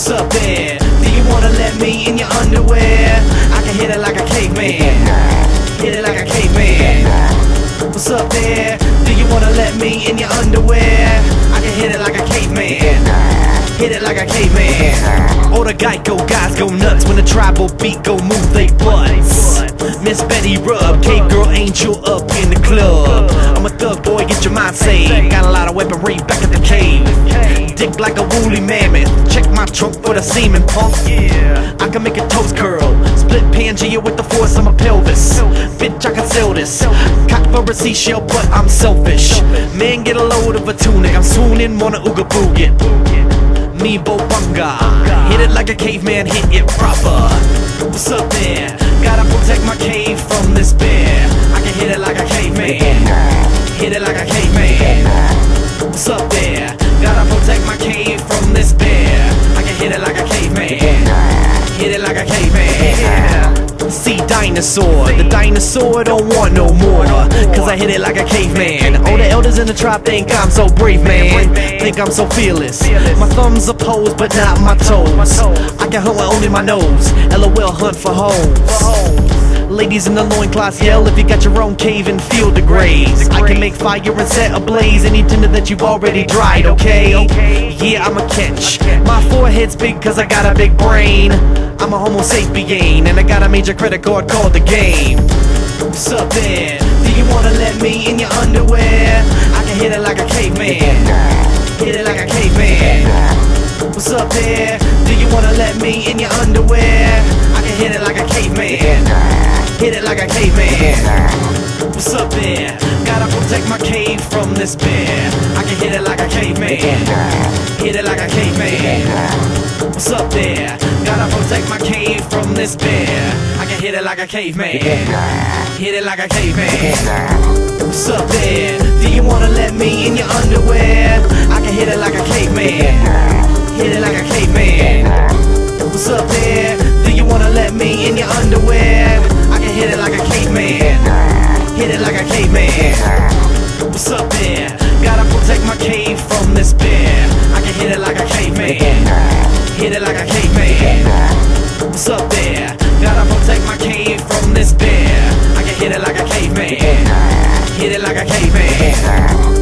What's up there? Do you wanna let me in your underwear? I can hit it like a caveman. Hit it like a caveman. What's up there? Do you wanna let me in your underwear? I can hit it like a caveman. Hit it like a caveman. All the Geico guys go nuts when the tribal beat go move they butts. Miss Betty Rub, cave girl angel up in the club. I'm a thug boy, get your mind saved. Got a lot of weaponry back at the cave. Dick like a woolly mammoth. Check my trunk for the semen pump. Yeah. I can make a toast curl. Split Pangea with the force of my pelvis. Bitch, I can sell this. Cock for a seashell, but I'm selfish. Man, get a load of a tunic. I'm swooning, wanna ooga boogie. Me Bunga. Hit it like a caveman, hit it proper. What's up there? Gotta protect my cave from this bear. I can hit it like a caveman. Hit it like a caveman. What's up there? Dinosaur, the dinosaur don't want no more. Uh, cause I hit it like a caveman. All the elders in the tribe think I'm so brave, man. Think I'm so fearless. My thumbs are posed, but not my toes. I can hunt with only my nose. LOL hunt for hoes. Ladies in the loincloths yell if you got your own cave and field to graze. I can make fire and set ablaze any tinder that you've already dried, okay? Yeah, I'm a catch. My forehead's big cause I got a big brain. I'm a homo sapien and I got a major credit card called the game. What's up there? Do you wanna let me in your underwear? I can hit it like a caveman. Hit it like a caveman. What's up there? Do you wanna let me in your underwear? I can hit it like a caveman. Hit it like a caveman. What's up there? Gotta protect my cave from this bear. I can hit it like a caveman. Hit it like a caveman. What's up there? Gotta protect my cave from this bear. I can hit it like a caveman. Hit it like a caveman. What's up there? Do you wanna let me in your underwear? I can hit it like a caveman. Hit it like a caveman. What's up there? Do you wanna let me in your underwear? I can hit it like a caveman. Hit it like a caveman. What's up there? Hit it like a caveman.